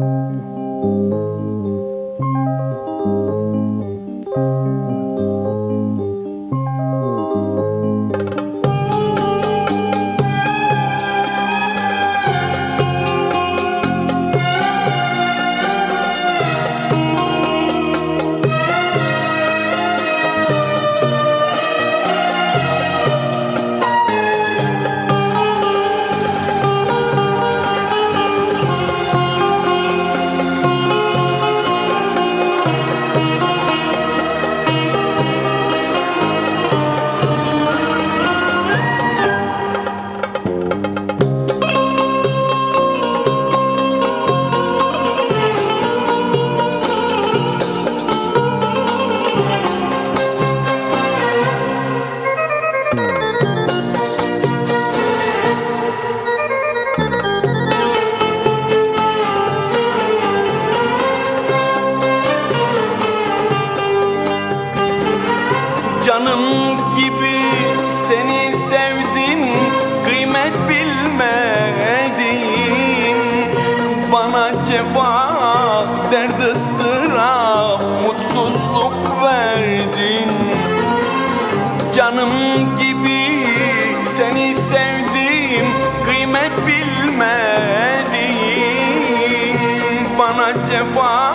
Canım cefa dert ıstırap Mutsuzluk verdin. Canım gibi seni sevdim Kıymet bilmedin. Bana cefa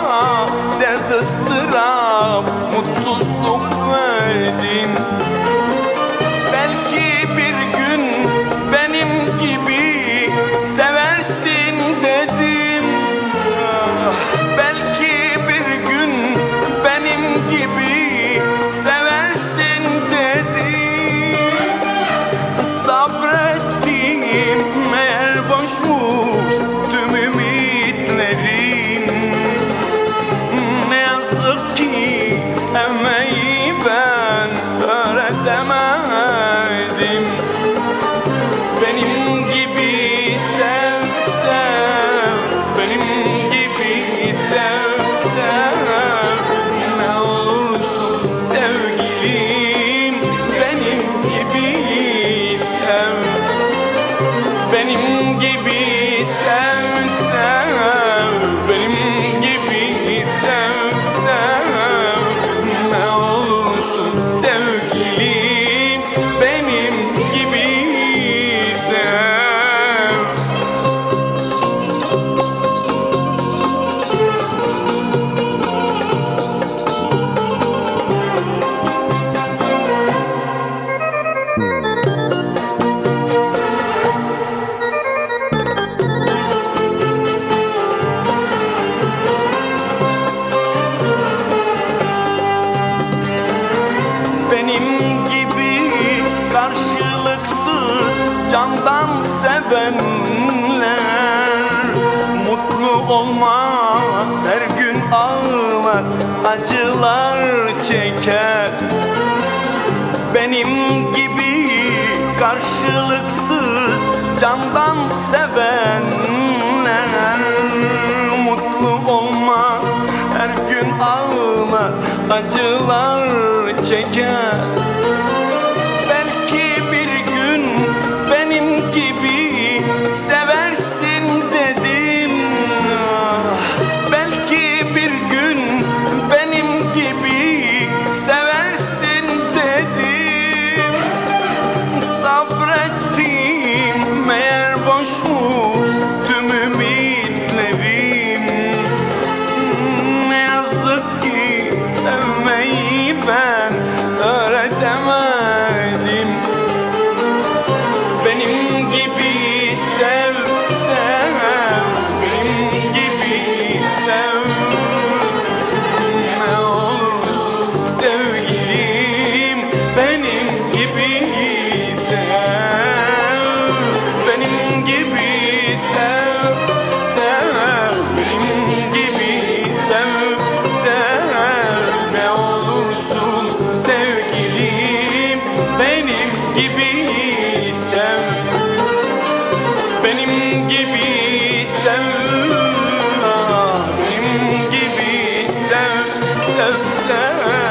benim gibi sev her gün ağlar acılar çeker. Benim gibi karşılıksız candan sevenler Mutlu olmaz. Her gün ağlar acılar çeker yeah.